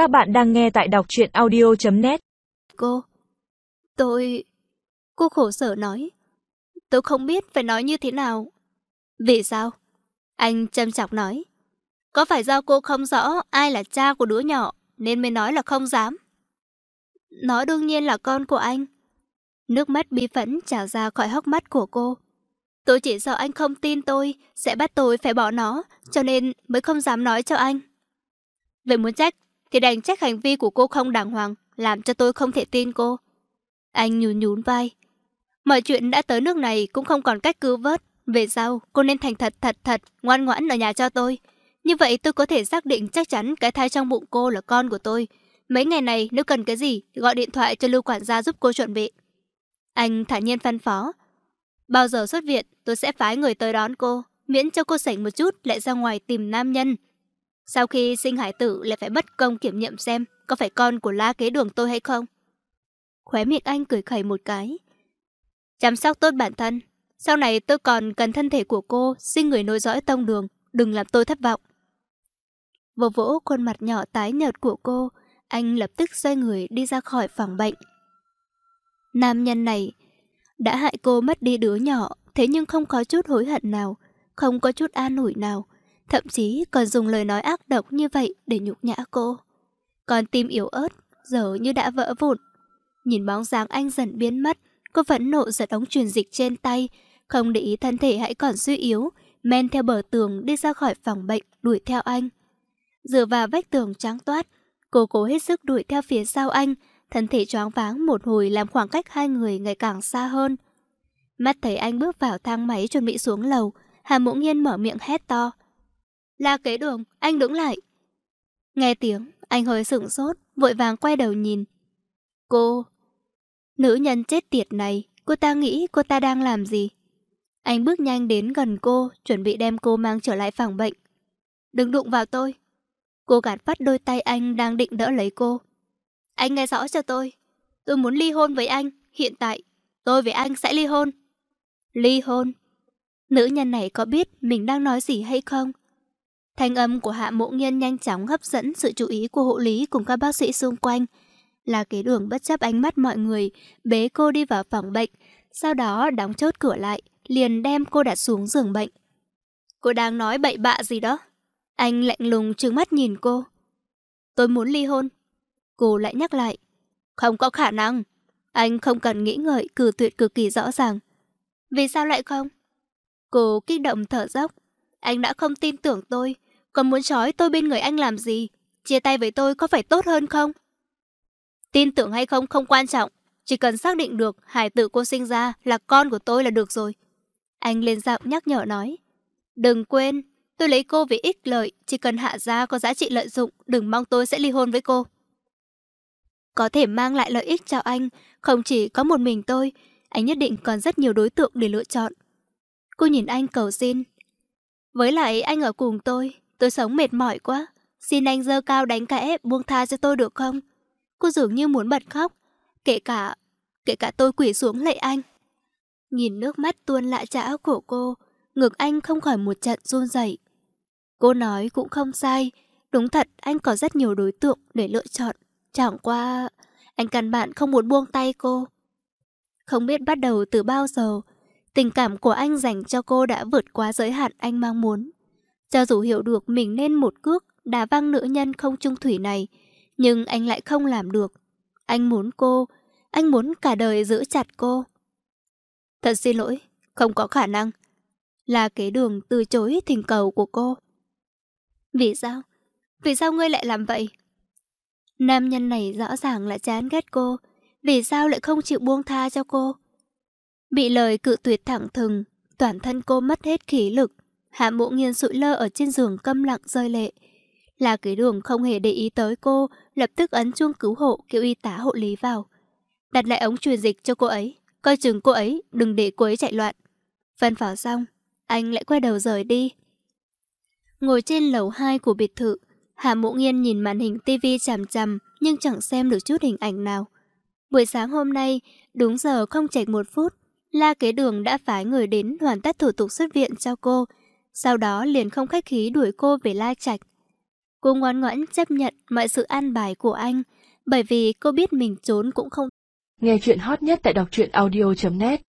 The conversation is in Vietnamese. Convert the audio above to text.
Các bạn đang nghe tại đọc chuyện audio.net Cô, tôi... Cô khổ sở nói. Tôi không biết phải nói như thế nào. Vì sao? Anh châm chọc nói. Có phải do cô không rõ ai là cha của đứa nhỏ nên mới nói là không dám? Nó đương nhiên là con của anh. Nước mắt bi phẫn trào ra khỏi hốc mắt của cô. Tôi chỉ sợ anh không tin tôi, sẽ bắt tôi phải bỏ nó, cho nên mới không dám nói cho anh. Vậy muốn trách, thì đành trách hành vi của cô không đàng hoàng, làm cho tôi không thể tin cô. Anh nhún nhún vai. Mọi chuyện đã tới nước này cũng không còn cách cứu vớt. Về sau, cô nên thành thật thật thật, ngoan ngoãn ở nhà cho tôi. Như vậy tôi có thể xác định chắc chắn cái thai trong bụng cô là con của tôi. Mấy ngày này nếu cần cái gì, gọi điện thoại cho lưu quản gia giúp cô chuẩn bị. Anh thản nhiên phân phó. Bao giờ xuất viện, tôi sẽ phái người tới đón cô, miễn cho cô sảnh một chút lại ra ngoài tìm nam nhân. Sau khi sinh hải tử lại phải bất công kiểm nghiệm xem có phải con của la kế đường tôi hay không. Khóe miệng anh cười khẩy một cái. Chăm sóc tốt bản thân. Sau này tôi còn cần thân thể của cô sinh người nối dõi tông đường. Đừng làm tôi thất vọng. Vỗ vỗ khuôn mặt nhỏ tái nhợt của cô, anh lập tức xoay người đi ra khỏi phòng bệnh. Nam nhân này đã hại cô mất đi đứa nhỏ, thế nhưng không có chút hối hận nào, không có chút an ủi nào, thậm chí còn dùng lời nói ác độc như vậy để nhục nhã cô. Còn tim yếu ớt, giờ như đã vỡ vụn. Nhìn bóng dáng anh dần biến mất, cô vẫn nộ giật ống truyền dịch trên tay, không để ý thân thể hãy còn suy yếu, men theo bờ tường đi ra khỏi phòng bệnh, đuổi theo anh. Dựa vào vách tường trắng toát, cô cố hết sức đuổi theo phía sau anh, thân thể choáng váng một hồi làm khoảng cách hai người ngày càng xa hơn. Mắt thấy anh bước vào thang máy chuẩn bị xuống lầu, Hà Mũ Nghiên mở miệng hét to. La kế đường, anh đứng lại. Nghe tiếng, anh hơi sửng sốt, vội vàng quay đầu nhìn. Cô... Nữ nhân chết tiệt này, cô ta nghĩ cô ta đang làm gì? Anh bước nhanh đến gần cô, chuẩn bị đem cô mang trở lại phòng bệnh. Đừng đụng vào tôi. Cô gạt phát đôi tay anh đang định đỡ lấy cô. Anh nghe rõ cho tôi. Tôi muốn ly hôn với anh. Hiện tại, tôi với anh sẽ ly hôn. Ly hôn? Nữ nhân này có biết mình đang nói gì hay không? Thanh âm của hạ mộ nghiên nhanh chóng hấp dẫn sự chú ý của hộ lý cùng các bác sĩ xung quanh. Là kế đường bất chấp ánh mắt mọi người, bế cô đi vào phòng bệnh, sau đó đóng chốt cửa lại, liền đem cô đặt xuống giường bệnh. Cô đang nói bậy bạ gì đó? Anh lạnh lùng trừng mắt nhìn cô. Tôi muốn ly hôn. Cô lại nhắc lại. Không có khả năng. Anh không cần nghĩ ngợi cử tuyệt cực kỳ rõ ràng. Vì sao lại không? Cô kích động thở dốc. Anh đã không tin tưởng tôi. Còn muốn trói tôi bên người anh làm gì? Chia tay với tôi có phải tốt hơn không? Tin tưởng hay không không quan trọng. Chỉ cần xác định được hải tử cô sinh ra là con của tôi là được rồi. Anh lên giọng nhắc nhở nói. Đừng quên, tôi lấy cô vì ích lợi. Chỉ cần hạ gia có giá trị lợi dụng, đừng mong tôi sẽ ly hôn với cô. Có thể mang lại lợi ích cho anh, không chỉ có một mình tôi, anh nhất định còn rất nhiều đối tượng để lựa chọn. Cô nhìn anh cầu xin. Với lại anh ở cùng tôi, tôi sống mệt mỏi quá. Xin anh dơ cao đánh kẽ, buông tha cho tôi được không? Cô dường như muốn bật khóc. Kể cả, kể cả tôi quỷ xuống lệ anh. Nhìn nước mắt tuôn lại trã của cô, ngực anh không khỏi một trận run rẩy. Cô nói cũng không sai, đúng thật anh có rất nhiều đối tượng để lựa chọn. Chẳng qua, anh căn bản không muốn buông tay cô. Không biết bắt đầu từ bao giờ, tình cảm của anh dành cho cô đã vượt quá giới hạn anh mong muốn. Cho dù hiểu được mình nên một cước đá văng nữ nhân không trung thủy này, nhưng anh lại không làm được. Anh muốn cô, anh muốn cả đời giữ chặt cô. Thật xin lỗi, không có khả năng. Là kế đường từ chối thỉnh cầu của cô. Vì sao? Vì sao ngươi lại làm vậy? Nam nhân này rõ ràng là chán ghét cô. Vì sao lại không chịu buông tha cho cô? Bị lời cự tuyệt thẳng thừng, toàn thân cô mất hết khí lực. Hạ mộ nghiên sụi lơ ở trên giường câm lặng rơi lệ. Là cái đường không hề để ý tới cô, lập tức ấn chuông cứu hộ kêu y tá hộ lý vào. Đặt lại ống truyền dịch cho cô ấy, coi chừng cô ấy, đừng để cô ấy chạy loạn. Phân phó xong, anh lại quay đầu rời đi. Ngồi trên lầu 2 của biệt thự, Hạ Mộ Nghiên nhìn màn hình tivi chằm chằm nhưng chẳng xem được chút hình ảnh nào. Buổi sáng hôm nay, đúng giờ không chạch một phút, La Kế Đường đã phái người đến hoàn tất thủ tục xuất viện cho cô, sau đó liền không khách khí đuổi cô về La Trạch. Cô ngoan ngoãn chấp nhận mọi sự an bài của anh, bởi vì cô biết mình trốn cũng không. Nghe chuyện hot nhất tại đọc truyện audio.net